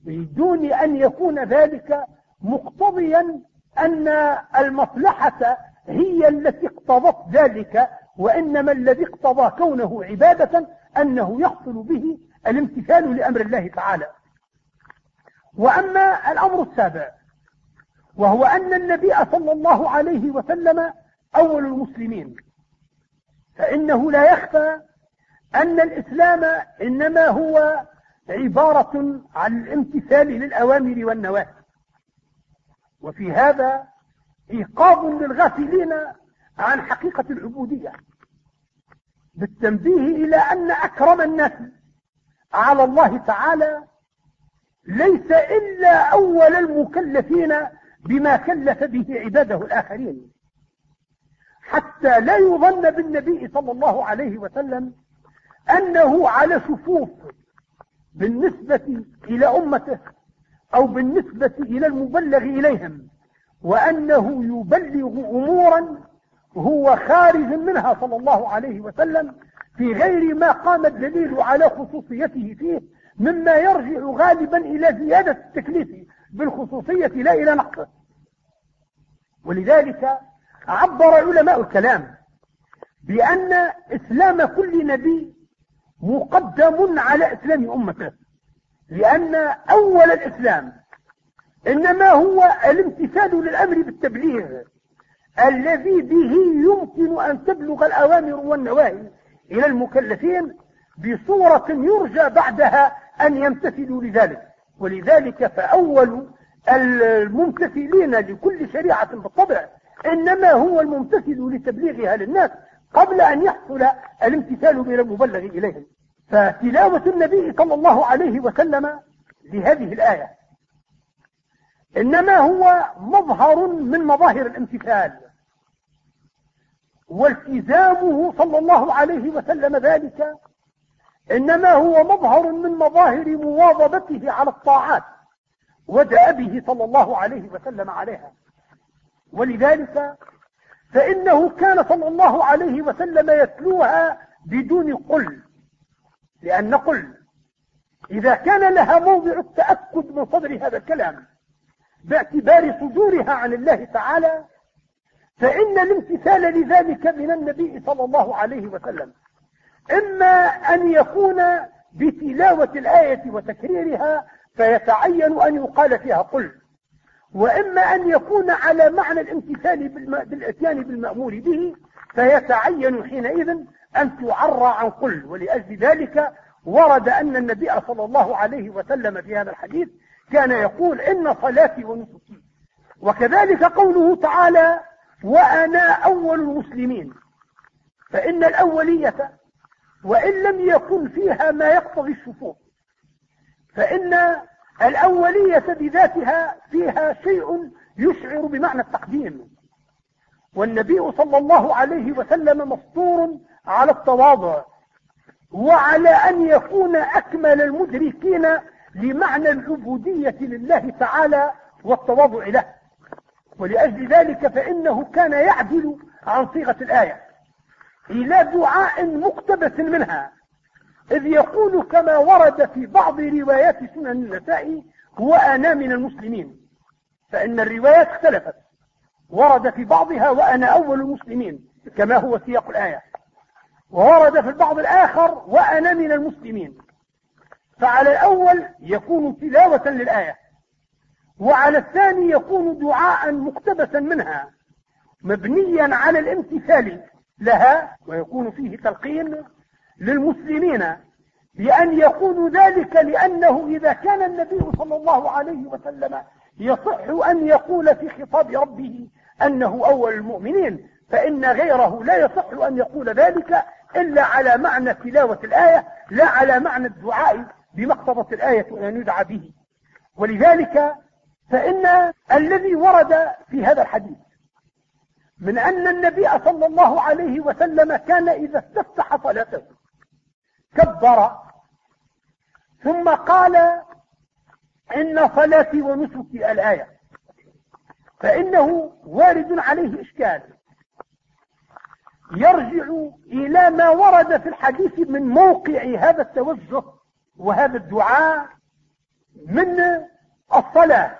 بدون أن يكون ذلك مقتضيا أن المصلحة هي التي اقتضت ذلك وإنما الذي اقتضى كونه عبادة أنه يحصل به الامتثال لأمر الله تعالى. وأما الأمر السابع وهو أن النبي صلى الله عليه وسلم أول المسلمين. فإنه لا يخفى أن الإسلام إنما هو عبارة عن الامتثال للأوامر والنواهي. وفي هذا إيقاظ للغافلين عن حقيقة العبودية بالتنبيه إلى أن أكرم الناس على الله تعالى ليس إلا أول المكلفين بما كلف به عباده الآخرين. حتى لا يظن بالنبي صلى الله عليه وسلم أنه على شفوف بالنسبة إلى أمته أو بالنسبة إلى المبلغ إليهم وأنه يبلغ أمورا هو خارج منها صلى الله عليه وسلم في غير ما قام الدليل على خصوصيته فيه مما يرجع غالبا إلى زيادة التكليف بالخصوصية لا إلى نقصه ولذلك عبر علماء الكلام بأن إسلام كل نبي مقدم على إسلام أمته. لأن أول الإسلام إنما هو الامتثال للأمر بالتبليغ الذي به يمكن أن تبلغ الأوامر والنواهي إلى المكلفين بصورة يرجى بعدها أن يمتثلوا لذلك. ولذلك فأول الممتثلين لكل شريعة بالطبع إنما هو الممتثل لتبليغها للناس قبل أن يحصل الامتثال من المبلغ إليهم. فتلاوة النبي صلى الله عليه وسلم لهذه الآية. إنما هو مظهر من مظاهر الامتثال. والتزامه صلى الله عليه وسلم ذلك. إنما هو مظهر من مظاهر مواظبته على الطاعات. ودأبه صلى الله عليه وسلم عليها. ولذلك فإنه كان صلى الله عليه وسلم يتلوها بدون قل. لأن قل إذا كان لها موضع التأكد من صدر هذا الكلام باعتبار صدورها عن الله تعالى فإن الامتثال لذلك من النبي صلى الله عليه وسلم. إما أن يكون بتلاوة الآية وتكريرها فيتعين أن يقال فيها قل. وإما أن يكون على معنى الامتثال بالإتيان بالمأمور به فيتعين حينئذ أن تعرى عن قل. ولأجل ذلك ورد أن النبي صلى الله عليه وسلم في هذا الحديث كان يقول إن صلاتي ونسكي. وكذلك قوله تعالى وأنا أول المسلمين. فإن الأولية وإن لم يكن فيها ما يقتضي الشفوع. فإن الأولية بذاتها فيها شيء يشعر بمعنى التقديم. والنبي صلى الله عليه وسلم مسطور على التواضع وعلى أن يكون أكمل المدركين لمعنى العبودية لله تعالى والتواضع له. ولأجل ذلك فإنه كان يعدل عن صيغة الآية إلى دعاء مقتبس منها. إذ يقول كما ورد في بعض روايات سنن النساء هو أنا من المسلمين. فإن الروايات اختلفت. ورد في بعضها وأنا أول المسلمين كما هو سياق الآية. وورد في البعض الآخر وأنا من المسلمين. فعلى الأول يكون تلاوة للآية. وعلى الثاني يكون دعاء مقتبسا منها. مبنيا على الامتثال لها ويكون فيه تلقين للمسلمين بأن يقولوا ذلك لأنه إذا كان النبي صلى الله عليه وسلم يصح أن يقول في خطاب ربه أنه أول المؤمنين فإن غيره لا يصح أن يقول ذلك إلا على معنى تلاوة الآية لا على معنى الدعاء بمقتضى الآية وأن يدعى به. ولذلك فإن الذي ورد في هذا الحديث من أن النبي صلى الله عليه وسلم كان إذا استفتح صلاته كبر. ثم قال إن صلاتي ونسكي الآية. فإنه وارد عليه إشكال. يرجع إلى ما ورد في الحديث من موقع هذا التوجه وهذا الدعاء من الصلاة.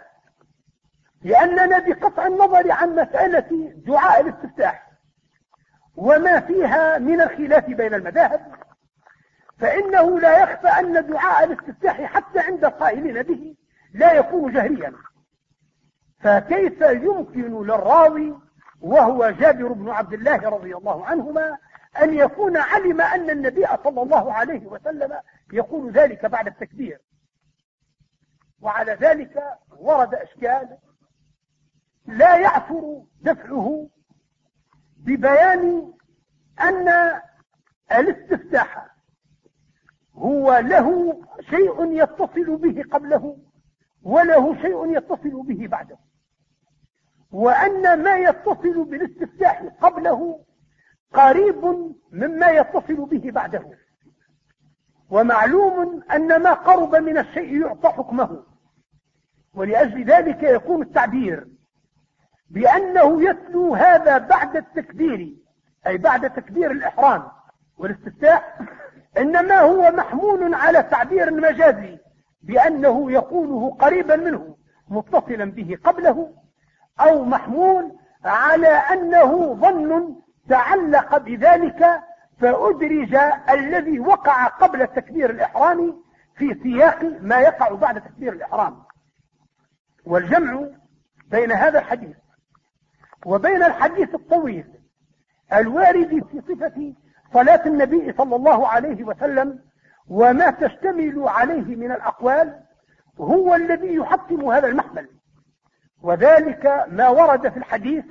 لأننا بقطع النظر عن مسألة دعاء الاستفتاح. وما فيها من الخلاف بين المذاهب. فإنه لا يخفى أن دعاء الاستفتاح حتى عند القائلين به لا يكون جهريا فكيف يمكن للراوي وهو جابر بن عبد الله رضي الله عنهما أن يكون علم أن النبي صلى الله عليه وسلم يقول ذلك بعد التكبير؟ وعلى ذلك ورد أشكال لا يعثر دفعه ببيان أن الاستفتاح هو له شيء يتصل به قبله وله شيء يتصل به بعده. وأن ما يتصل بالاستفتاح قبله قريب مما يتصل به بعده. ومعلوم أن ما قرب من الشيء يعطى حكمه. ولأجل ذلك يكون التعبير بأنه يتلو هذا بعد التكبير أي بعد تكبير الإحرام والاستفتاح. إنما هو محمول على تعبير مجازي بأنه يقوله قريبا منه متصلا به قبله أو محمول على أنه ظن تعلق بذلك فأدرج الذي وقع قبل تكبير الإحرام في سياق ما يقع بعد تكبير الإحرام. والجمع بين هذا الحديث وبين الحديث الطويل الوارد في صفة صلاة النبي صلى الله عليه وسلم وما تشتمل عليه من الأقوال هو الذي يحكم هذا المحمل. وذلك ما ورد في الحديث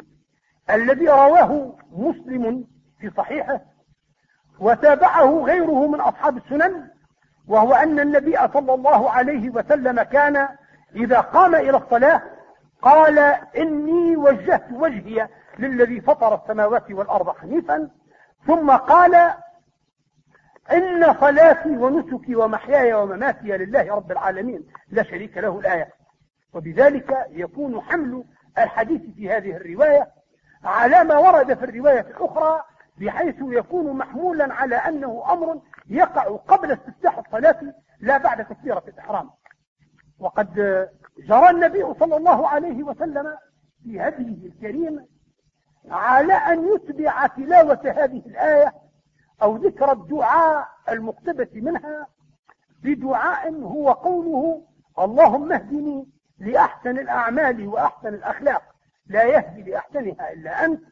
الذي رواه مسلم في صحيحه وتابعه غيره من أصحاب السنن وهو أن النبي صلى الله عليه وسلم كان إذا قام إلى الصلاة قال إني وجهت وجهي للذي فطر السماوات والأرض حنيفا ثم قال إن صلاتي ونسكي ومحياي ومماتي لله رب العالمين لا شريك له الآية. وبذلك يكون حمل الحديث في هذه الرواية على ما ورد في الرواية الأخرى بحيث يكون محمولا على أنه أمر يقع قبل استفتاح الصلاة لا بعد تكبيرة الإحرام. وقد جرى النبي صلى الله عليه وسلم في هديه الكريم على أن يتبع تلاوة هذه الآية أو ذكر الدعاء المقتبس منها بدعاء هو قوله اللهم اهدني لأحسن الأعمال وأحسن الأخلاق. لا يهدي لأحسنها إلا أنت.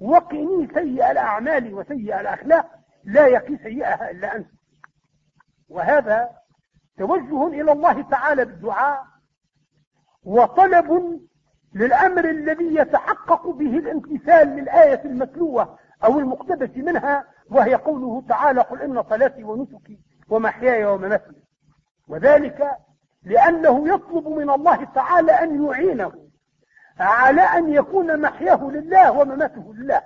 وقني سيء الأعمال وسيء الأخلاق. لا يقي سيئها إلا أنت. وهذا توجه إلى الله تعالى بالدعاء. وطلب للأمر الذي يتحقق به الامتثال للآية المتلوة أو المقتبس منها وهي قوله تعالى قل إن صلاتي ونسكي ومحياي ومماتي وذلك لأنه يطلب من الله تعالى أن يعينه على أن يكون محياه لله ومماته لله.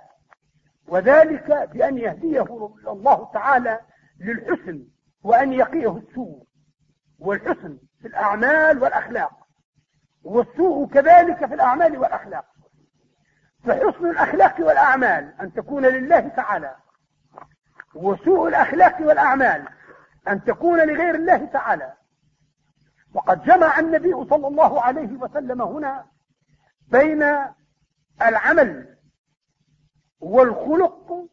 وذلك بأن يهديه الله تعالى للحسن وأن يقيه السوء والحسن في الأعمال والأخلاق. والسوء كذلك في الأعمال والأخلاق. فحسن الأخلاق والأعمال أن تكون لله تعالى وسوء الأخلاق والأعمال أن تكون لغير الله تعالى. وقد جمع النبي صلى الله عليه وسلم هنا بين العمل والخلق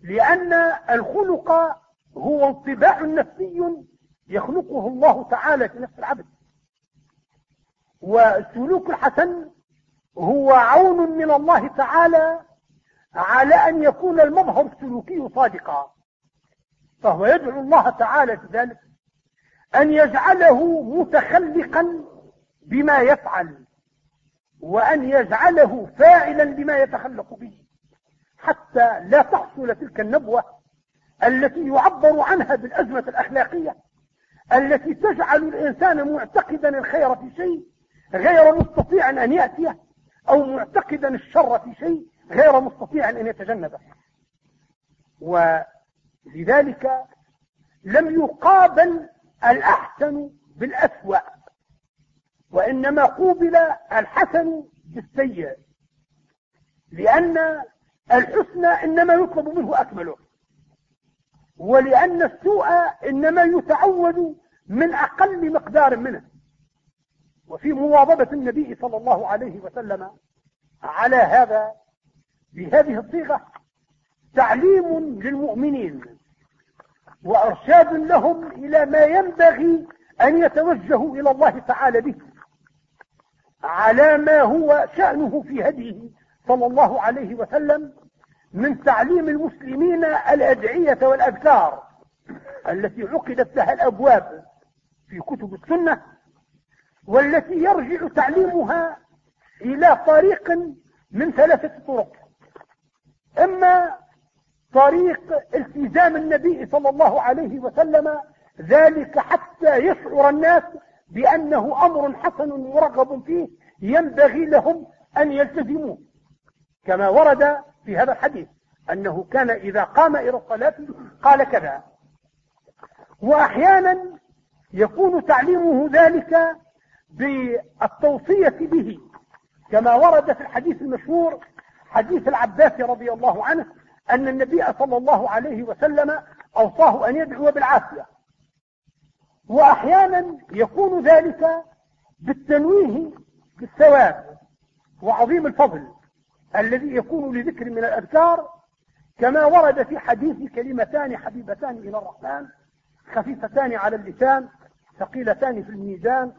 لأن الخلق هو انطباع نفسي يخلقه الله تعالى في نفس العبد. والسلوك الحسن هو عون من الله تعالى على أن يكون المظهر السلوكي صادقا. فهو يدعو الله تعالى في ذلك أن يجعله متخلقا بما يفعل وأن يجعله فاعلا بما يتخلق به. حتى لا تحصل تلك النبوة التي يعبر عنها بالأزمة الأخلاقية التي تجعل الإنسان معتقدا الخير في شيء غير مستطيع أن يأتيه أو معتقدا الشر في شيء غير مستطيع أن يتجنبه. ولذلك لم يقابل الأحسن بالأسوأ وإنما قوبل الحسن بالسيء لأن الحسنى إنما يطلب منه أكمله ولأن السوء إنما يتعود من أقل مقدار منه. وفي مواظبة النبي صلى الله عليه وسلم على هذا بهذه الصيغة تعليم للمؤمنين وإرشاد لهم إلى ما ينبغي أن يتوجهوا إلى الله تعالى به على ما هو شأنه في هديه صلى الله عليه وسلم من تعليم المسلمين الأدعية والأذكار التي عقدت لها الأبواب في كتب السنة والتي يرجع تعليمها إلى طريق من ثلاثة طرق. إما طريق التزام النبي صلى الله عليه وسلم ذلك حتى يشعر الناس بأنه أمر حسن مرغب فيه ينبغي لهم أن يلتزموه. كما ورد في هذا الحديث أنه كان إذا قام إلى الصلاة قال كذا. وأحيانا يكون تعليمه ذلك بالتوصية به كما ورد في الحديث المشهور حديث العباس رضي الله عنه أن النبي صلى الله عليه وسلم أوصاه أن يدعو بالعافية. وأحيانا يكون ذلك بالتنويه بالثواب وعظيم الفضل الذي يكون لذكر من الأذكار كما ورد في حديث كلمتان حبيبتان إلى الرحمن خفيفتان على اللسان ثقيلتان في الميزان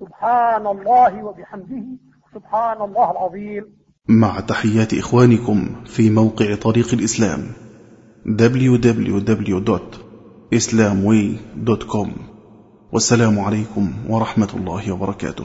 سبحان الله وبحمده. سبحان الله العظيم. مع تحيات إخوانكم في موقع طريق الإسلام www.islamway.com والسلام عليكم ورحمة الله وبركاته.